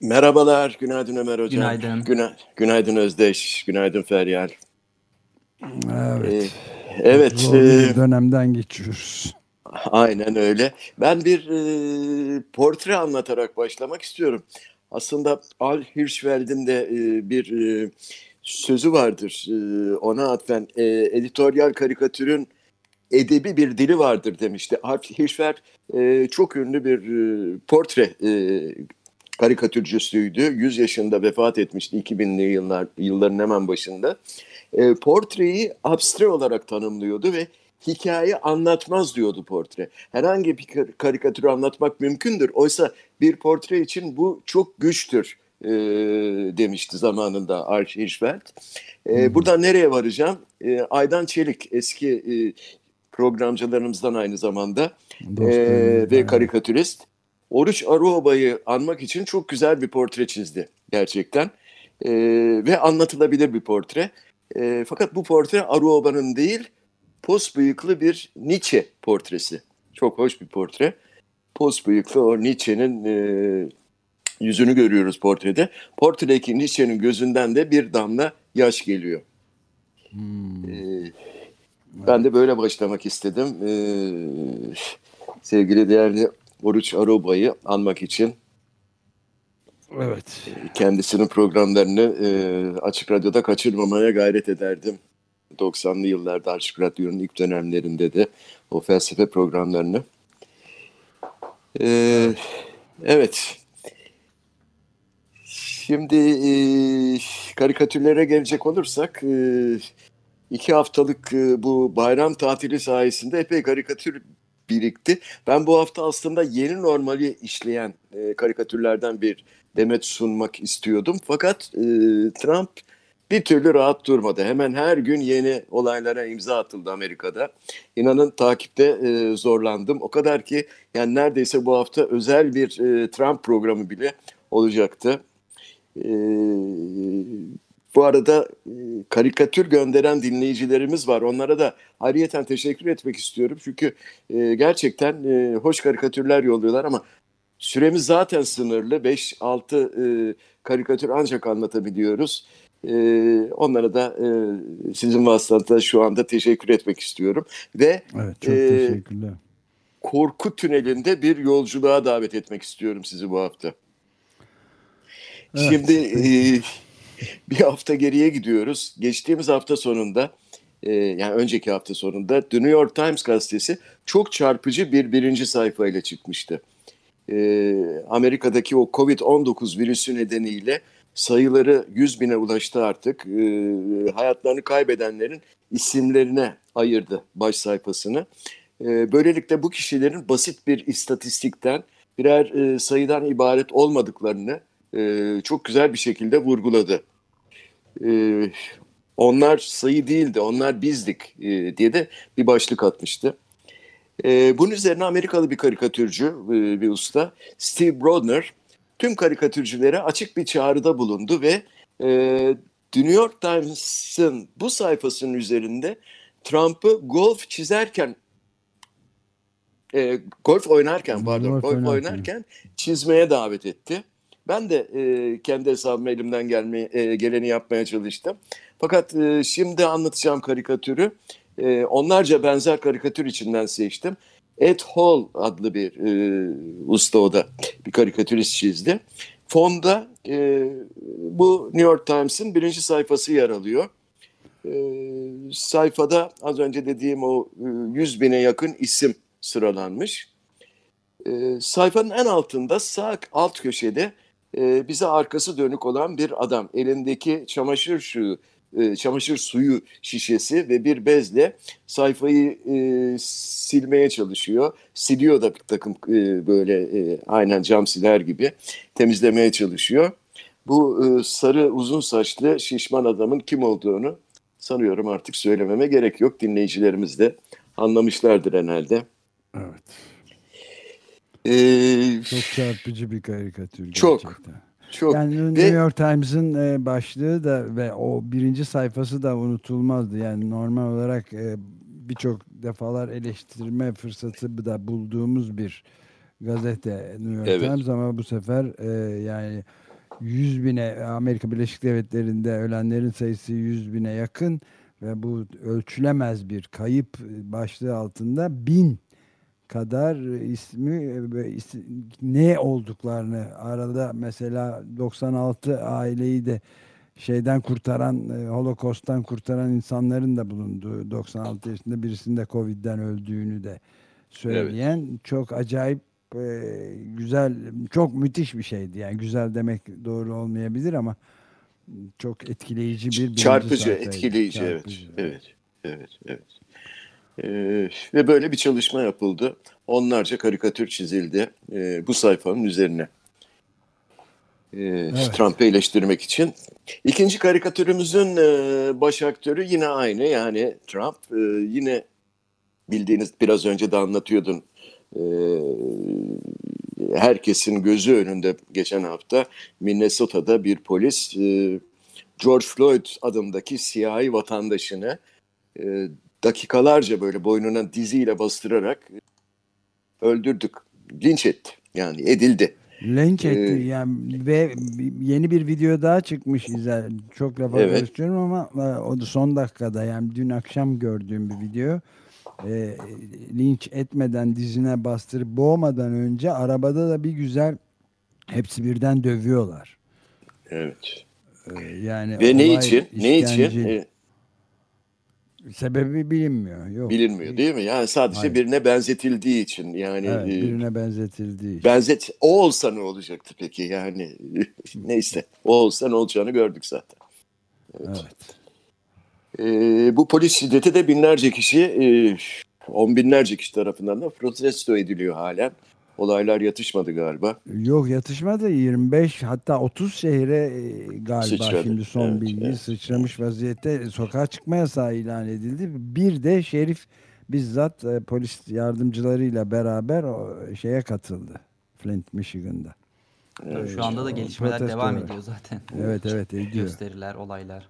Merhabalar, günaydın Ömer Hocam. Günaydın. Güna günaydın Özdeş, günaydın Feryal. Evet. Ee, evet. Zor bir e, dönemden geçiyoruz. aynen öyle. Ben bir e, portre anlatarak başlamak istiyorum. Aslında Al Hirschfeld'in de e, bir e, sözü vardır. E, ona atfen e, editoryal karikatürün edebi bir dili vardır demişti. Al Hirschfeld e, çok ünlü bir e, portre e, karikatürcüsüydü. 100 yaşında vefat etmişti 2000'li yıllar yılların hemen başında. E, portreyi abstre olarak tanımlıyordu ve hikaye anlatmaz diyordu portre. Herhangi bir kar- karikatürü anlatmak mümkündür. Oysa bir portre için bu çok güçtür e, demişti zamanında Arch Hirschfeld. E, buradan nereye varacağım? E, Aydan Çelik eski e, programcılarımızdan aynı zamanda e, ve karikatürist. Oruç Aruoba'yı anmak için çok güzel bir portre çizdi gerçekten. E, ve anlatılabilir bir portre. E, fakat bu portre Aruoba'nın değil, pos bıyıklı bir Nietzsche portresi. Çok hoş bir portre. Pos bıyıklı o Nietzsche'nin e, yüzünü görüyoruz portrede. Portredeki Nietzsche'nin gözünden de bir damla yaş geliyor. Hmm. E, ben de böyle başlamak istedim. E, sevgili değerli Oruç Aroba'yı anmak için Evet. kendisinin programlarını e, Açık Radyo'da kaçırmamaya gayret ederdim. 90'lı yıllarda Açık Radyo'nun ilk dönemlerinde de o felsefe programlarını. E, evet. Şimdi e, karikatürlere gelecek olursak e, iki haftalık e, bu bayram tatili sayesinde epey karikatür birikti. Ben bu hafta aslında yeni normali işleyen e, karikatürlerden bir demet sunmak istiyordum. Fakat e, Trump bir türlü rahat durmadı. Hemen her gün yeni olaylara imza atıldı Amerika'da. İnanın takipte e, zorlandım. O kadar ki yani neredeyse bu hafta özel bir e, Trump programı bile olacaktı. E, bu arada e, karikatür gönderen dinleyicilerimiz var. Onlara da ayrıyeten teşekkür etmek istiyorum. Çünkü e, gerçekten e, hoş karikatürler yolluyorlar ama süremiz zaten sınırlı. 5-6 e, karikatür ancak anlatabiliyoruz. Onlara da sizin vasıtanızda şu anda teşekkür etmek istiyorum. Ve Evet, çok teşekkürler. korku tünelinde bir yolculuğa davet etmek istiyorum sizi bu hafta. Evet. Şimdi e, bir hafta geriye gidiyoruz. Geçtiğimiz hafta sonunda e, yani önceki hafta sonunda The New York Times gazetesi çok çarpıcı bir birinci sayfayla çıkmıştı. E, Amerika'daki o Covid-19 virüsü nedeniyle sayıları 100 bine ulaştı artık. E, hayatlarını kaybedenlerin isimlerine ayırdı baş sayfasını. E, böylelikle bu kişilerin basit bir istatistikten birer e, sayıdan ibaret olmadıklarını e, çok güzel bir şekilde vurguladı. E, onlar sayı değildi, onlar bizdik e, diye de bir başlık atmıştı. E, bunun üzerine Amerikalı bir karikatürcü, e, bir usta, Steve Brodner, tüm karikatürcülere açık bir çağrıda bulundu ve e, The New York Times'ın bu sayfasının üzerinde Trump'ı golf çizerken, e, golf oynarken pardon, Golf golf, oynarken. oynarken çizmeye davet etti. Ben de e, kendi hesabıma elimden gelmeye, e, geleni yapmaya çalıştım. Fakat e, şimdi anlatacağım karikatürü e, onlarca benzer karikatür içinden seçtim. Ed Hall adlı bir e, usta o da bir karikatürist çizdi. Fonda e, bu New York Times'ın birinci sayfası yer alıyor. E, sayfada az önce dediğim o e, 100 bine yakın isim sıralanmış. E, sayfanın en altında sağ alt köşede e, bize arkası dönük olan bir adam. Elindeki çamaşır suyu, e, çamaşır suyu şişesi ve bir bezle sayfayı e, silmeye çalışıyor. Siliyor da bir takım e, böyle e, aynen cam siler gibi temizlemeye çalışıyor. Bu e, sarı uzun saçlı şişman adamın kim olduğunu sanıyorum artık söylememe gerek yok. Dinleyicilerimiz de anlamışlardır herhalde. Evet. Ee, Çok çarpıcı bir karikatür Çok. gerçekten. çok Yani ve- New York Times'ın e, başlığı da ve o birinci sayfası da unutulmazdı. Yani normal olarak e, birçok defalar eleştirme fırsatı da bulduğumuz bir gazete New York Evet. Times ama bu sefer e, yani 100 bine Amerika Birleşik Devletleri'nde ölenlerin sayısı 100 bine yakın ve bu ölçülemez bir kayıp başlığı altında bin kadar ismi is- ne olduklarını arada mesela 96 aileyi de şeyden kurtaran e, Holocaust'tan kurtaran insanların da bulunduğu 96 yaşında birisinin de Covid'den öldüğünü de söyleyen çok acayip e, güzel çok müthiş bir şeydi yani güzel demek doğru olmayabilir ama çok etkileyici bir çarpıcı, etkileyici Çarpıcı. evet. Evet, evet, evet. Ee, ve böyle bir çalışma yapıldı. Onlarca karikatür çizildi e, bu sayfanın üzerine. Ee, Trump'ı eleştirmek için. İkinci karikatürümüzün e, baş aktörü yine aynı. Yani Trump e, yine bildiğiniz biraz önce de anlatıyordun. E, herkesin gözü önünde geçen hafta Minnesota'da bir polis e, George Floyd adındaki siyahi vatandaşını e, dakikalarca böyle boynuna diziyle bastırarak öldürdük. Linç etti. Yani edildi. Lynch etti Ee, yani ve yeni bir video daha çıkmış İzel. Çok lafa Evet. karıştırıyorum ama e, o da son dakikada yani dün akşam gördüğüm bir video. E, linç etmeden dizine bastırıp boğmadan önce arabada da bir güzel hepsi birden dövüyorlar. Evet. E, yani Ve ne için? Ne için? E, Sebebi bilinmiyor. Yok. bilinmiyor değil mi? Yani sadece Hayır. birine benzetildiği için yani Evet, e, birine benzetildiği için. benzet o olsa ne olacaktı peki yani neyse o olsa ne olacağını gördük zaten. Evet. E, bu polis şiddeti de binlerce kişi e, on binlerce kişi tarafından da protesto ediliyor halen. Olaylar yatışmadı galiba. Yok yatışmadı 25 hatta 30 şehre e, galiba Sıçradı. şimdi son Evet, bilgi evet. sıçramış vaziyette sokağa çıkma yasağı ilan edildi. Bir de şerif bizzat e, polis yardımcılarıyla beraber o şeye katıldı. Flint, Michigan'da. Tabii şu anda da gelişmeler protesto devam ediyor zaten. Evet evet ediyor. Gösteriler, olaylar.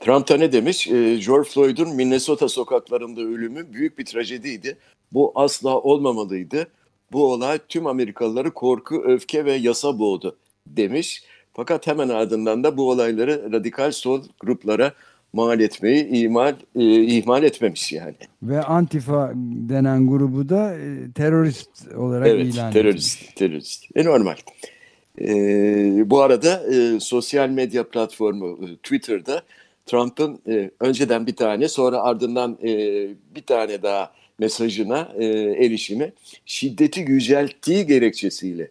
Trump da ne demiş? E, George Floyd'un Minnesota sokaklarında ölümü büyük bir trajediydi. Bu asla olmamalıydı. Bu olay tüm Amerikalıları korku, öfke ve yasa boğdu demiş. Fakat hemen ardından da bu olayları radikal sol gruplara mal etmeyi ihmal, e, ihmal etmemiş yani. Ve Antifa denen grubu da e, terörist olarak Evet, ilan terörist, etmiş. terörist. E, normal. E, bu arada e, sosyal medya platformu e, Twitter'da Trump'ın e, önceden bir tane sonra ardından e, bir tane daha mesajına e, erişimi şiddeti yücelttiği gerekçesiyle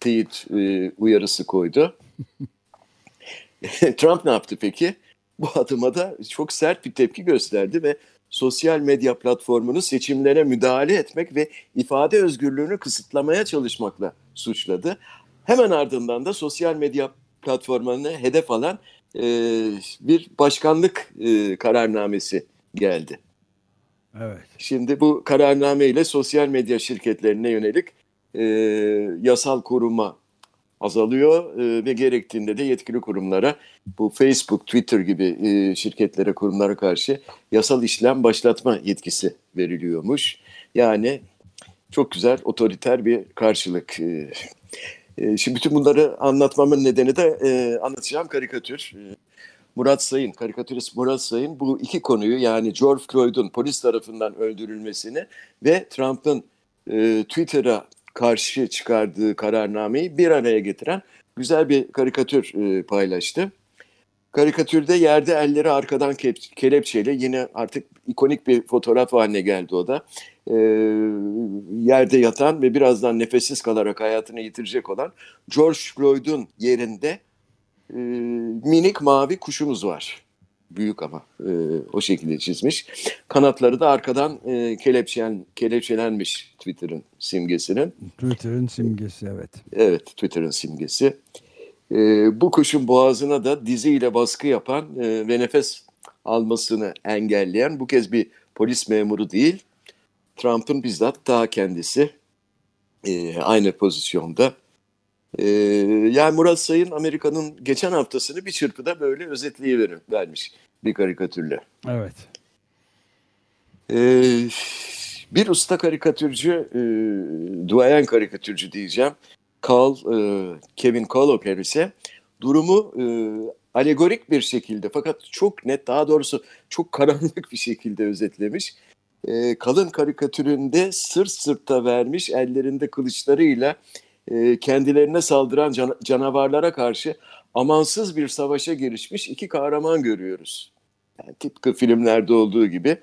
teyit e, uyarısı koydu. Trump ne yaptı peki? Bu adıma da çok sert bir tepki gösterdi ve sosyal medya platformunu seçimlere müdahale etmek ve ifade özgürlüğünü kısıtlamaya çalışmakla suçladı. Hemen ardından da sosyal medya platformlarını hedef alan e, bir başkanlık e, kararnamesi geldi. Evet. Şimdi bu kararname ile sosyal medya şirketlerine yönelik e, yasal koruma azalıyor e, ve gerektiğinde de yetkili kurumlara bu Facebook, Twitter gibi e, şirketlere, kurumlara karşı yasal işlem başlatma yetkisi veriliyormuş. Yani çok güzel otoriter bir karşılık. E, e, şimdi bütün bunları anlatmamın nedeni de e, anlatacağım karikatür. E, Murat Sayın, karikatürist Murat Sayın bu iki konuyu yani George Floyd'un polis tarafından öldürülmesini ve Trump'ın e, Twitter'a karşı çıkardığı kararnameyi bir araya getiren güzel bir karikatür e, paylaştı. Karikatürde yerde elleri arkadan kep- kelepçeyle yine artık ikonik bir fotoğraf haline geldi o da. E, yerde yatan ve birazdan nefessiz kalarak hayatını yitirecek olan George Floyd'un yerinde e, minik mavi kuşumuz var. Büyük ama e, o şekilde çizmiş. Kanatları da arkadan e, kelepçelen, kelepçelenmiş Twitter'ın simgesinin. Twitter'ın simgesi evet. Evet Twitter'ın simgesi. E, bu kuşun boğazına da diziyle baskı yapan e, ve nefes almasını engelleyen bu kez bir polis memuru değil, Trump'ın bizzat daha kendisi e, aynı pozisyonda. E, yani Murat Sayın Amerika'nın geçen haftasını bir çırpıda böyle özetleyiverir vermiş bir karikatürle. Evet. E, bir usta karikatürcü, e, duayen karikatürcü diyeceğim. Carl, e, Kevin Colliper ise durumu e, alegorik bir şekilde fakat çok net daha doğrusu çok karanlık bir şekilde özetlemiş. E, kalın karikatüründe sırt sırta vermiş ellerinde kılıçlarıyla e, kendilerine saldıran can, canavarlara karşı amansız bir savaşa girişmiş iki kahraman görüyoruz. Yani tıpkı filmlerde olduğu gibi.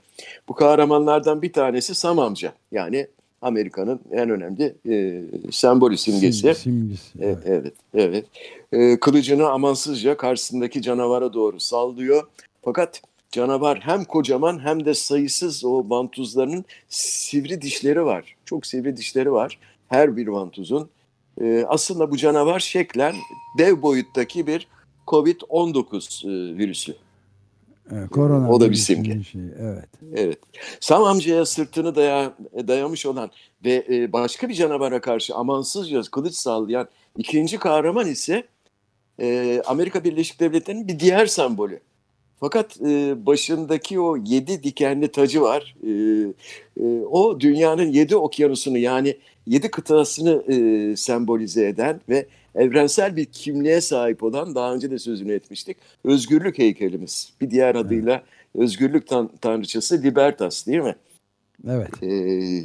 Bu kahramanlardan bir tanesi Sam amca. Yani Amerika'nın en önemli e, sembolü simgesi. Simgesi. Evet, evet. evet. E, kılıcını amansızca karşısındaki canavara doğru sallıyor. Fakat canavar hem kocaman hem de sayısız o vantuzlarının sivri dişleri var. Çok sivri dişleri var her bir vantuzun. E, aslında bu canavar şeklen dev boyuttaki bir Covid-19 e, virüsü. Evet, korona O da bir simge. Şey, evet. Evet. Sam amcaya sırtını daya, dayamış olan ve e, başka bir canavara karşı amansızca kılıç sallayan ikinci kahraman ise e, Amerika Birleşik Devletleri'nin bir diğer sembolü. Fakat e, başındaki o yedi dikenli tacı var. E, e, o dünyanın yedi okyanusunu yani yedi kıtasını e, sembolize eden ve evrensel bir kimliğe sahip olan daha önce de sözünü etmiştik. Özgürlük heykelimiz. Bir diğer adıyla özgürlük tan tanrıçası Libertas değil mi? Evet. Ee,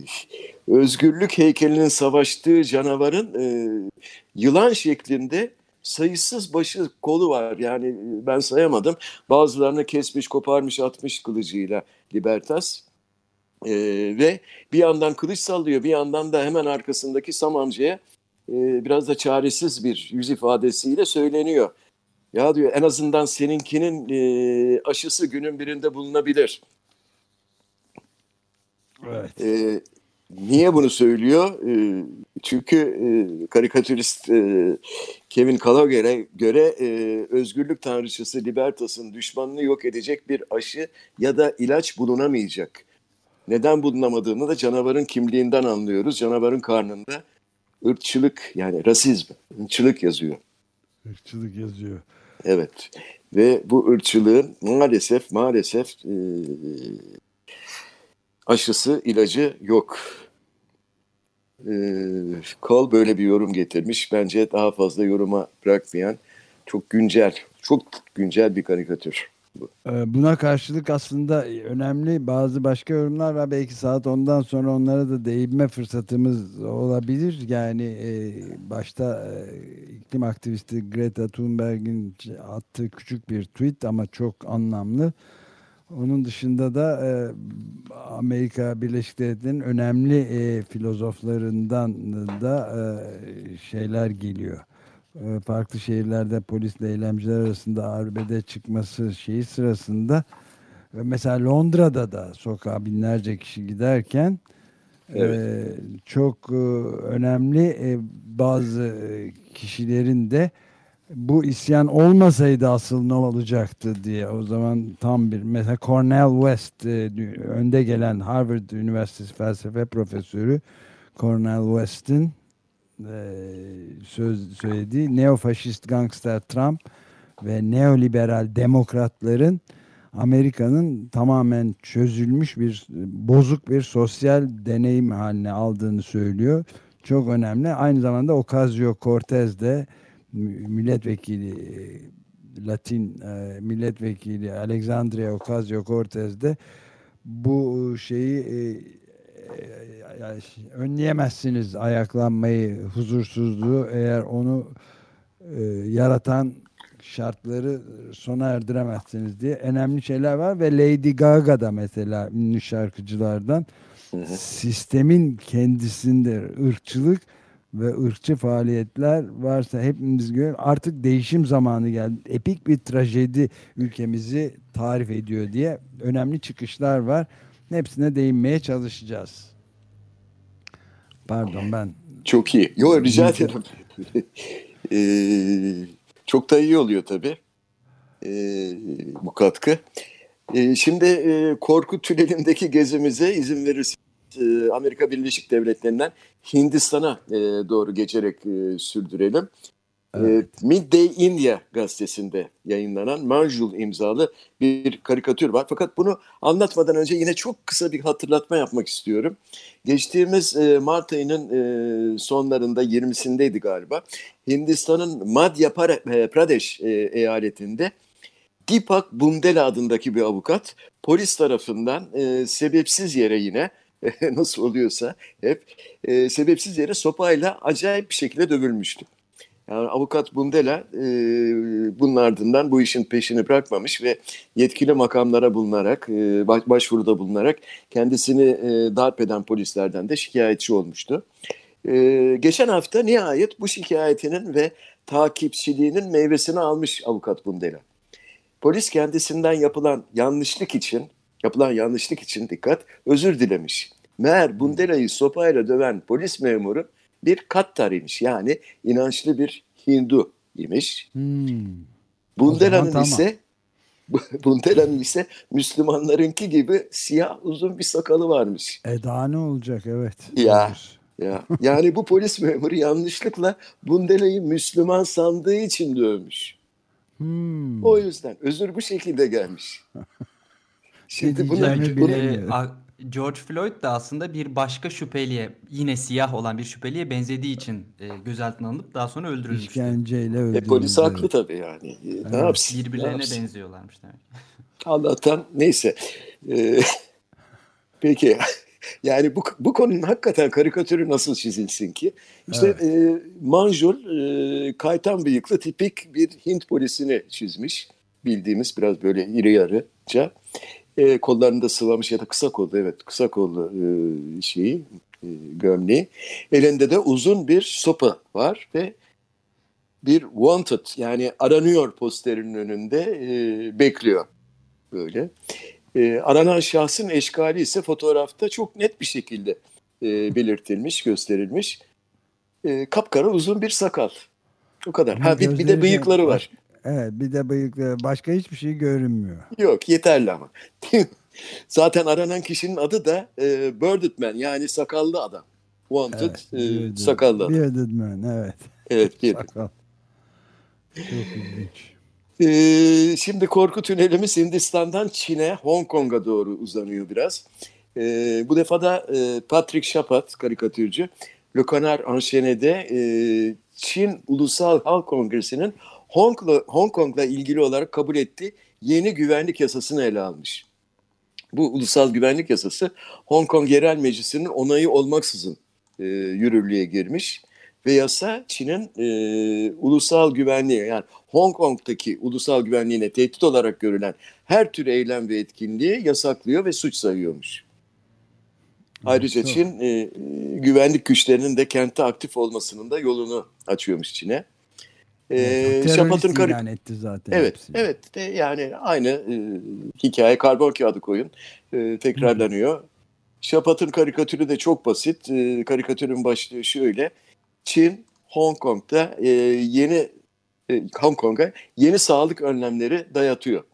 özgürlük heykelinin savaştığı canavarın e, yılan şeklinde sayısız başı kolu var. Yani ben sayamadım. Bazılarını kesmiş, koparmış, atmış kılıcıyla Libertas. Ee, ve bir yandan kılıç sallıyor, bir yandan da hemen arkasındaki Sam amcaya e, biraz da çaresiz bir yüz ifadesiyle söyleniyor. Ya diyor en azından seninkinin e, aşısı günün birinde bulunabilir. Evet. E, niye bunu söylüyor? E, çünkü e, karikatürist e, Kevin Gallagher'e göre e, özgürlük tanrıçası Libertas'ın düşmanını yok edecek bir aşı ya da ilaç bulunamayacak. Neden bulunamadığını da canavarın kimliğinden anlıyoruz. Canavarın karnında ırkçılık yani rasizm, ırkçılık yazıyor. Irkçılık yazıyor. Evet ve bu ırkçılığın maalesef maalesef e, aşısı ilacı yok. E, Kol böyle bir yorum getirmiş. Bence daha fazla yoruma bırakmayan çok güncel, çok güncel bir karikatür. Ee, Buna karşılık aslında önemli bazı başka yorumlar var. Belki saat ondan sonra onlara da değinme fırsatımız olabilir. Yani e, başta e, iklim aktivisti Greta Thunberg'in attığı küçük bir tweet ama çok anlamlı. Onun dışında da e, Amerika Birleşik Devletleri'nin önemli e, filozoflarından da e, şeyler geliyor e, farklı şehirlerde polisle eylemciler arasında arbede çıkması şeyi sırasında ve mesela Londra'da da sokağa binlerce kişi giderken Evet. e, çok e, önemli e, bazı e, kişilerin de bu isyan olmasaydı asıl ne olacaktı diye o zaman tam bir mesela Cornel West e, önde gelen Harvard Üniversitesi felsefe profesörü Cornel West'in e, söz söylediği neofaşist gangster Trump ve neoliberal demokratların Amerika'nın tamamen çözülmüş bir bozuk bir sosyal deneyim haline aldığını söylüyor. Çok önemli. Aynı zamanda Ocasio-Cortez de mü- milletvekili e, Latin e, milletvekili Alexandria Ocasio-Cortez de bu şeyi e, önleyemezsiniz ayaklanmayı, huzursuzluğu eğer onu yaratan şartları sona erdiremezsiniz diye önemli şeyler var ve Lady Gaga da mesela ünlü şarkıcılardan sistemin kendisinde ırkçılık ve ırkçı faaliyetler varsa hepimiz gör artık değişim zamanı geldi. Epik bir trajedi ülkemizi tarif ediyor diye önemli çıkışlar var. Hepsine değinmeye çalışacağız. Pardon ben Çok iyi. Yo rica ederim. Ee, çok da iyi oluyor tabii. Ee, bu katkı. E, şimdi e, korku tünelindeki gezimize izin verirseniz e, Amerika Birleşik Devletleri'nden Hindistan'a e, doğru geçerek e, sürdürelim. Evet. Midday India gazetesinde yayınlanan Manjul imzalı bir karikatür var. Fakat bunu anlatmadan önce yine çok kısa bir hatırlatma yapmak istiyorum. Geçtiğimiz Mart ayının sonlarında 20'sindeydi galiba. Hindistan'ın Madhya Pradesh eyaletinde Deepak Bundela adındaki bir avukat polis tarafından sebepsiz yere yine nasıl oluyorsa hep sebepsiz yere sopayla acayip bir şekilde dövülmüştü. Yani avukat Bundela e, bunun ardından bu işin peşini bırakmamış ve yetkili makamlara bulunarak, e, başvuruda bulunarak kendisini e, darp eden polislerden de şikayetçi olmuştu. E, geçen hafta nihayet bu şikayetinin ve takipçiliğinin meyvesini almış avukat Bundela. Polis kendisinden yapılan yanlışlık için, yapılan yanlışlık için dikkat, özür dilemiş. Meğer Bundela'yı sopayla döven polis memuru bir Kattar imiş. Yani inançlı bir Hindu imiş. Hmm. Bundela'nın tamam. ise Bundela'nın ise Müslümanlarınki gibi siyah uzun bir sakalı varmış. E daha ne olacak evet. Ya. Ya. Yani bu polis memuru yanlışlıkla Bundela'yı Müslüman sandığı için dövmüş. Hmm. O yüzden özür bu şekilde gelmiş. Şimdi bunu, bunu, George Floyd da aslında bir başka şüpheliye yine siyah olan bir şüpheliye benzediği için e, gözaltına alınıp daha sonra öldürülmüştü. İşkenceyle öldürülmüştü. E, polis haklı tabii yani. Evet. Ne yapsın? Birbirlerine ne yapsın? benziyorlarmış demek. Allah'tan neyse. Ee, peki yani bu, bu konunun hakikaten karikatürü nasıl çizilsin ki? İşte evet. e, Manjul e, kaytan bıyıklı tipik bir Hint polisini çizmiş. Bildiğimiz biraz böyle iri yarıca e, kollarını da sıvamış ya da kısa kollu evet kısa kollu e, şeyi e, gömleği. Elinde de uzun bir sopa var ve bir wanted yani aranıyor posterinin önünde e, bekliyor böyle. E, aranan şahsın eşkali ise fotoğrafta çok net bir şekilde e, belirtilmiş, gösterilmiş. E, kapkara uzun bir sakal. O kadar. Ha bir, bir de bıyıkları var. Evet bir de bıyıkları başka hiçbir şey görünmüyor. Yok yeterli ama. Zaten aranan kişinin adı da e, Man yani sakallı adam. Wanted evet, e, bearded, sakallı adam. Bearded Man evet. Evet bearded. Sakal. Çok ilginç. Ee, şimdi korku tünelimiz Hindistan'dan Çin'e, Hong Kong'a doğru uzanıyor biraz. Ee, bu defa da e, Patrick Chapat, karikatürcü, Le Canard Enchaîné'de e, Çin Ulusal Halk Kongresi'nin Hong, Hong Kong'la ilgili olarak kabul ettiği yeni güvenlik yasasını ele almış. Bu ulusal güvenlik yasası Hong Kong Yerel Meclisi'nin onayı olmaksızın e, yürürlüğe girmiş ve yasa Çin'in e, ulusal güvenliği yani Hong Kong'daki ulusal güvenliğine tehdit olarak görülen her tür eylem ve etkinliği yasaklıyor ve suç sayıyormuş. Ayrıca Çin e, güvenlik güçlerinin de kentte aktif olmasının da yolunu açıyormuş Çin'e. Ee, Şapat'ın kar- ilan etti zaten. Evet, hepsi. evet. De yani aynı e, hikaye karbon kağıdı koyun e, tekrarlanıyor. Şapat'ın karikatürü de çok basit. E, karikatürün başlığı şöyle. Çin, Hong Kong'da e, yeni e, Hong Kong'a yeni sağlık önlemleri dayatıyor.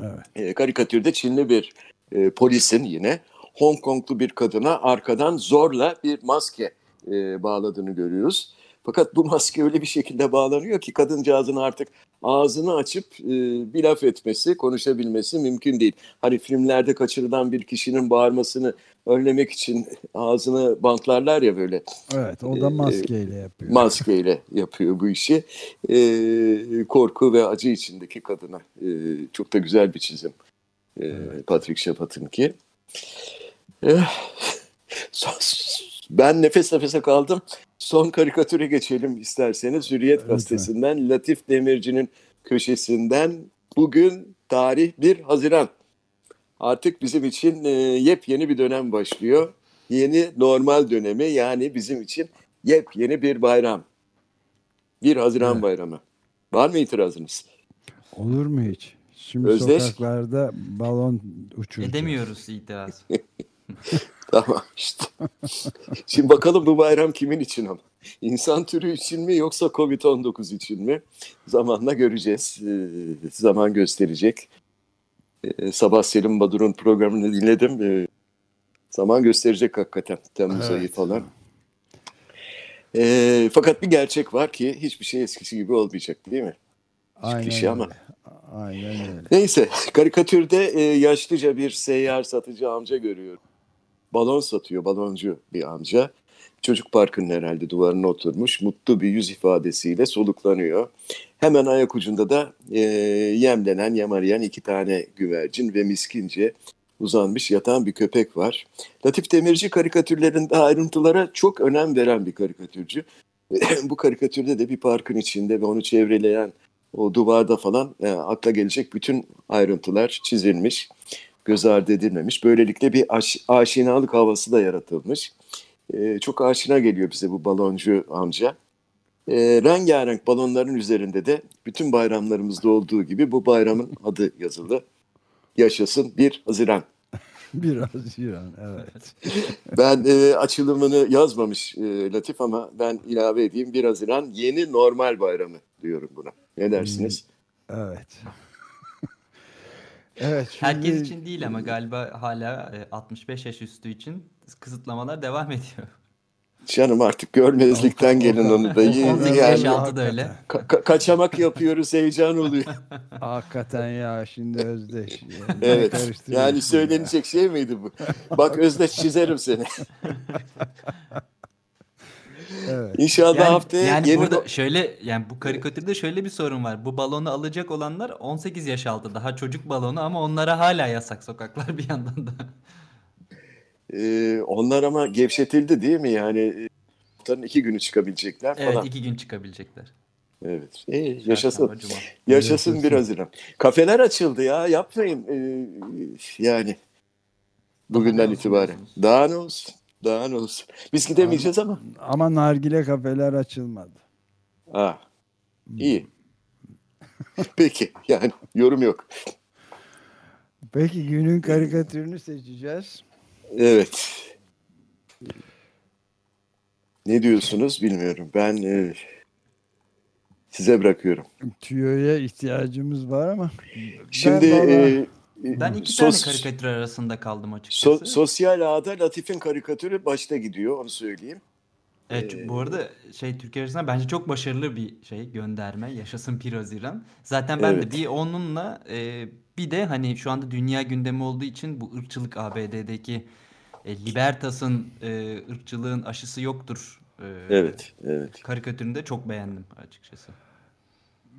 Evet. E, karikatürde Çinli bir e, polisin yine Hong Konglu bir kadına arkadan zorla bir maske e, bağladığını görüyoruz. Fakat bu maske öyle bir şekilde bağlanıyor ki kadıncağızın artık ağzını açıp e, bir laf etmesi, konuşabilmesi mümkün değil. Hani filmlerde kaçırılan bir kişinin bağırmasını önlemek için ağzını bantlarlar ya böyle. Evet o da e, maskeyle yapıyor. Maskeyle yapıyor bu işi. E, korku ve acı içindeki kadına. E, çok da güzel bir çizim. E, evet. Patrick Chapat'ınki. E, ben nefes nefese kaldım. Son karikatüre geçelim isterseniz. Hürriyet evet, gazetesinden Latif Demirci'nin köşesinden bugün tarih 1 Haziran. Artık bizim için e, yepyeni bir dönem başlıyor. Yeni normal dönemi yani bizim için yepyeni bir bayram. 1 Haziran evet. bayramı. Var mı itirazınız? Olur mu hiç? Şimdi Özdeş. sokaklarda balon uçuruyor. Edemiyoruz itiraz. tamam işte. Şimdi bakalım bu bayram kimin için ama. İnsan türü için mi yoksa Covid-19 için mi? Zamanla göreceğiz. Ee, zaman gösterecek. e, sabah Selim Badur'un programını dinledim. E, zaman gösterecek hakikaten Temmuz evet. ayı falan. E, fakat bir gerçek var ki hiçbir şey eskisi gibi olmayacak değil mi? Aynen şey ama. Aynen öyle. Neyse karikatürde e, yaşlıca bir seyyar satıcı amca görüyorum. Balon satıyor baloncu bir amca. Çocuk parkının herhalde duvarına oturmuş mutlu bir yüz ifadesiyle soluklanıyor. Hemen ayak ucunda da e, yemlenen, yamarayan iki tane güvercin ve miskince uzanmış yatan bir köpek var. Latif Demirci karikatürlerinde ayrıntılara çok önem veren bir karikatürcü. Bu karikatürde de bir parkın içinde ve onu çevreleyen o duvarda falan e, akla gelecek bütün ayrıntılar çizilmiş, göz ardı edilmemiş. Böylelikle bir aş, aşinalık havası da yaratılmış. E, çok aşina geliyor bize bu baloncu amca. E, rengarenk balonların üzerinde de bütün bayramlarımızda olduğu gibi bu bayramın adı yazılı. Yaşasın 1 Haziran. 1 Haziran evet. ben e, açılımını yazmamış e, Latif ama ben ilave edeyim 1 Haziran yeni normal bayramı diyorum buna. Ne dersiniz? Hmm, evet. Evet. Şimdi... Herkes için değil ama galiba hala 65 yaş üstü için kısıtlamalar devam ediyor. Canım artık görmezlikten gelin onu da. 18 yaş altı da öyle. Ka- ka- kaçamak yapıyoruz heyecan oluyor. Hakikaten ya şimdi Özdeş. Yani evet yani söylenecek ya. şey miydi bu? Bak Özdeş çizerim seni. İnşallah yani, haftaya yani yeni burada şöyle yani bu karikatürde şöyle bir sorun var. Bu balonu alacak olanlar 18 yaş altı daha çocuk balonu ama onlara hala yasak sokaklar bir yandan da. Ee, onlar ama gevşetildi değil mi? Yani haftanın iki günü çıkabilecekler falan. Evet iki gün çıkabilecekler. Evet. İyi, yaşasın. Yaşasın bir Haziran. Kafeler açıldı ya. Yapmayın. Ee, yani bugünden itibaren. Daha ne olsun? Daha ne olsun? Biz gidemeyeceğiz ama. Ama nargile kafeler açılmadı. Ha. İyi. Peki. Yani yorum yok. Peki günün karikatürünü seçeceğiz. Evet. Ne diyorsunuz bilmiyorum. Ben e, size bırakıyorum. Tüyoya ihtiyacımız var ama. Şimdi ben, e, ben iki sos, tane karikatür arasında kaldım açıkçası. So, sosyal ağda Latif'in karikatürü başta gidiyor onu söyleyeyim. Evet ee, bu arada şey Türkiye arasında bence çok başarılı bir şey gönderme. Yaşasın 1 Haziran. Zaten ben evet. de bir onunla e, bir de hani şu anda dünya gündemi olduğu için bu ırkçılık ABD'deki e, Libertas'ın e, ırkçılığın aşısı yoktur. E, evet, evet. Karikatürünü de çok beğendim açıkçası.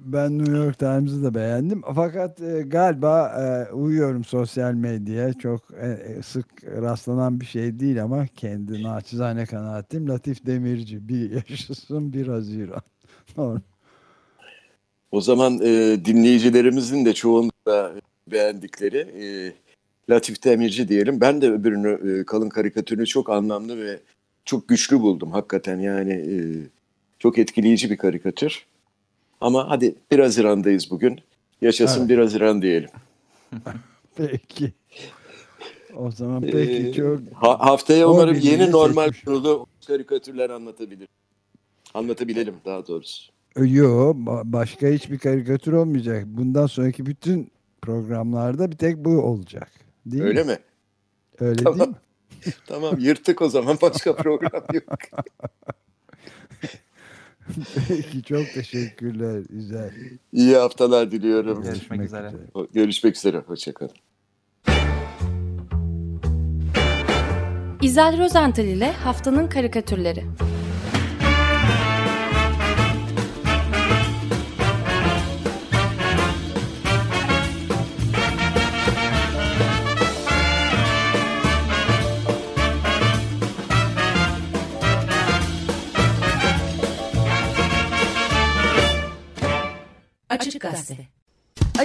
Ben New York Times'ı da beğendim. Fakat e, galiba e, uyuyorum sosyal medyaya. Çok e, e, sık rastlanan bir şey değil ama kendi naçizane kanaatim Latif Demirci. Bir yaşasın bir Haziran. O zaman e, dinleyicilerimizin de çoğunlukla beğendikleri e, Latif Demirci diyelim. Ben de öbürünü e, kalın karikatürünü çok anlamlı ve çok güçlü buldum hakikaten yani e, çok etkileyici bir karikatür. Ama hadi 1 Haziran'dayız bugün. Yaşasın evet. 1 Haziran diyelim. peki. O zaman peki ee, çok... Ha, haftaya umarım yeni normal kurulu karikatürler anlatabilir. Anlatabilelim daha doğrusu. Yok başka hiçbir karikatür olmayacak. Bundan sonraki bütün programlarda bir tek bu olacak. Değil Öyle mi? mi? Öyle tamam. değil mi? tamam yırttık o zaman başka program yok. Peki çok teşekkürler güzel. İyi haftalar diliyorum. Görüşmek, Görüşmek üzere. üzere. Görüşmek üzere. Hoşçakalın. İzel Rozental ile Haftanın Karikatürleri.